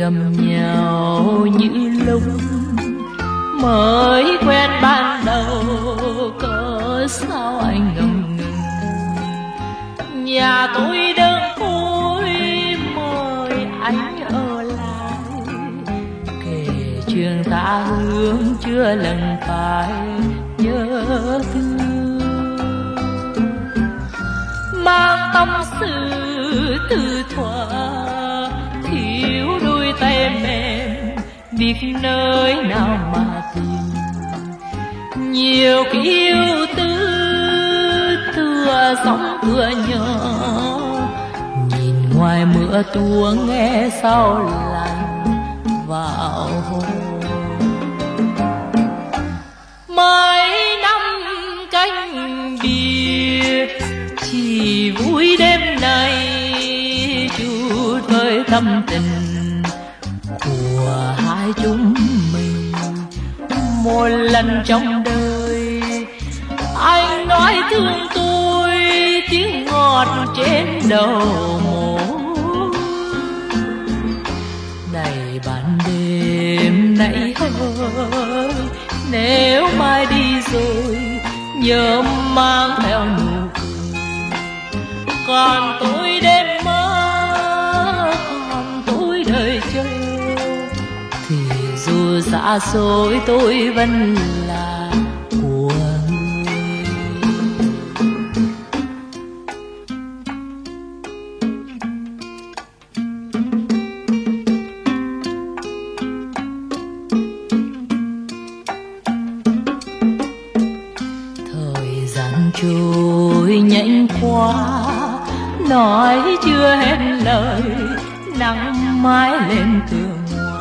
gầm nhau như lúc mới quen ban đầu cớ sao anh ngầm ngừng. Nhà tôi đơn côi mời anh ở lại. Kể chuyện ta hướng chưa lần phải nhớ thương. Mang tâm sự từ thuở biết nơi nào mà tìm. Nhiều cái yêu tư tựa sóng cửa nhỏ nhìn ngoài mưa tua nghe sao lạnh vào hồn mấy năm canh biệt, chỉ vui đêm nay, chút với tâm tình chúng mình một lần trong đời. Anh nói thương tôi, tiếng ngọt trên đầu mồ này ban đêm nãy hơi nếu mai đi rồi, nhớ mang theo nụ cười. Còn tôi xa xôi tôi vẫn là của người. Thời gian trôi nhanh quá, nói chưa hết lời, nắng mãi lên tường ngoài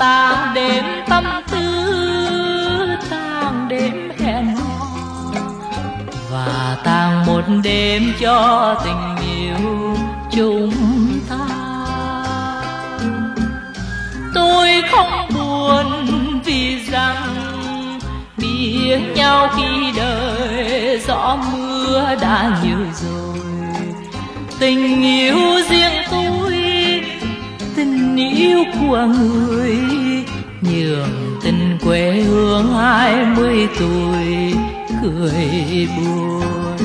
tàn đêm tâm tư tàn đêm hẹn hò. Và tàn một đêm cho tình yêu chúng ta tôi không buồn vì rằng biết nhau khi đời gió mưa đã nhiều rồi. Tình yêu riêng tôi yêu của người, nhường tình quê hương hai mươi tuổi, cười buồn.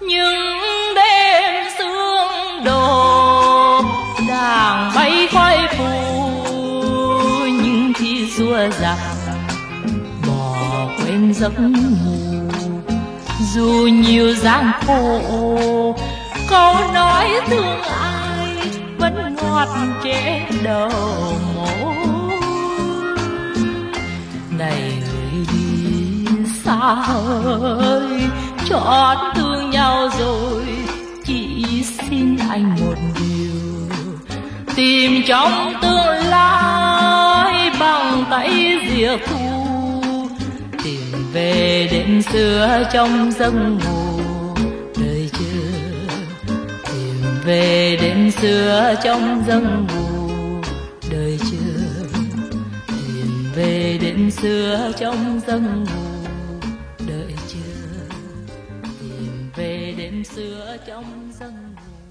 Những đêm sương đổ, đàng bay khoai phù nhưng khi xua giặc bỏ quên giấc ngủ. Dù nhiều gian khổ, câu nói thương ai vẫn trễ đầu môi này người đi xa hơi chót thương nhau rồi chỉ xin anh một điều. Tìm trong tương lai bằng tay diệt thu tìm về đêm xưa trong giấc ngủ về đêm xưa trong giấc ngủ, đời chưa tìm về đêm xưa trong giấc ngủ đợi chưa tìm về đêm xưa trong giấc ngủ.